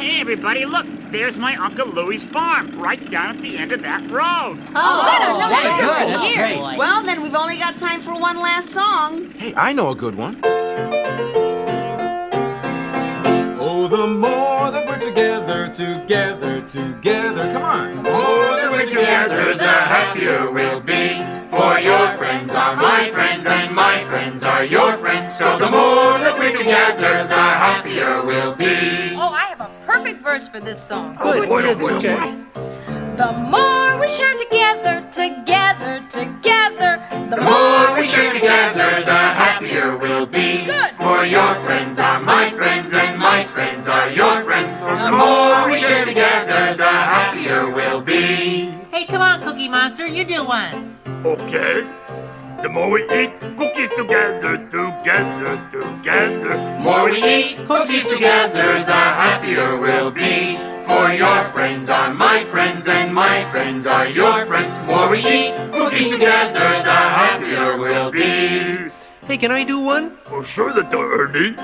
Hey, everybody, look. There's my Uncle Louie's farm, right down at the end of that road. Oh, Very oh, wonderful. good. That's Here. great. Well, then we've only got time for one last song. Hey, I know a good one. Oh, the more that we're together, together, together. Come on. The more that we're together, the happier we'll be. For your friends are my friends, and my friends are your friends. So the more that we're together, the happier verse for this song. Good. Okay. The more we share together, together, together, the, The more we share together, the happier we'll be. Good. For your friends are my friends, and my friends are your friends. The more we share together, the happier we'll be. Hey, come on, Cookie Monster, you do one. Okay. The more we eat cookies together, together, together. more we eat cookies together, the happier we'll be. For your friends are my friends, and my friends are your friends. more we eat cookies together, the happier we'll be. Hey, can I do one? Oh, sure, the Ernie.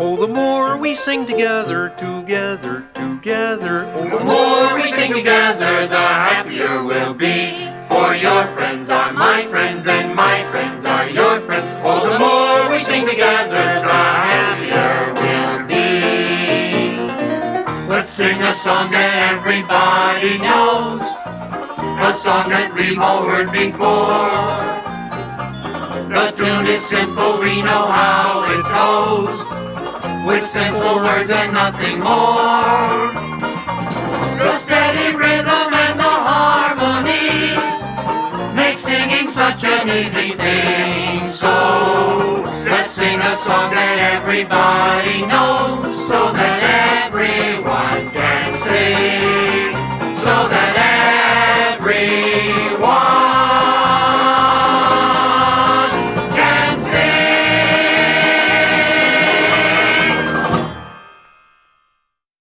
Oh, the more we sing together, together, together. Oh, The more we sing together, the happier we'll be. For your friends sing a song that everybody knows. A song that we've all heard before. The tune is simple, we know how it goes. With simple words and nothing more. The steady rhythm and the harmony make singing such an easy thing. So let's sing a song that everybody knows.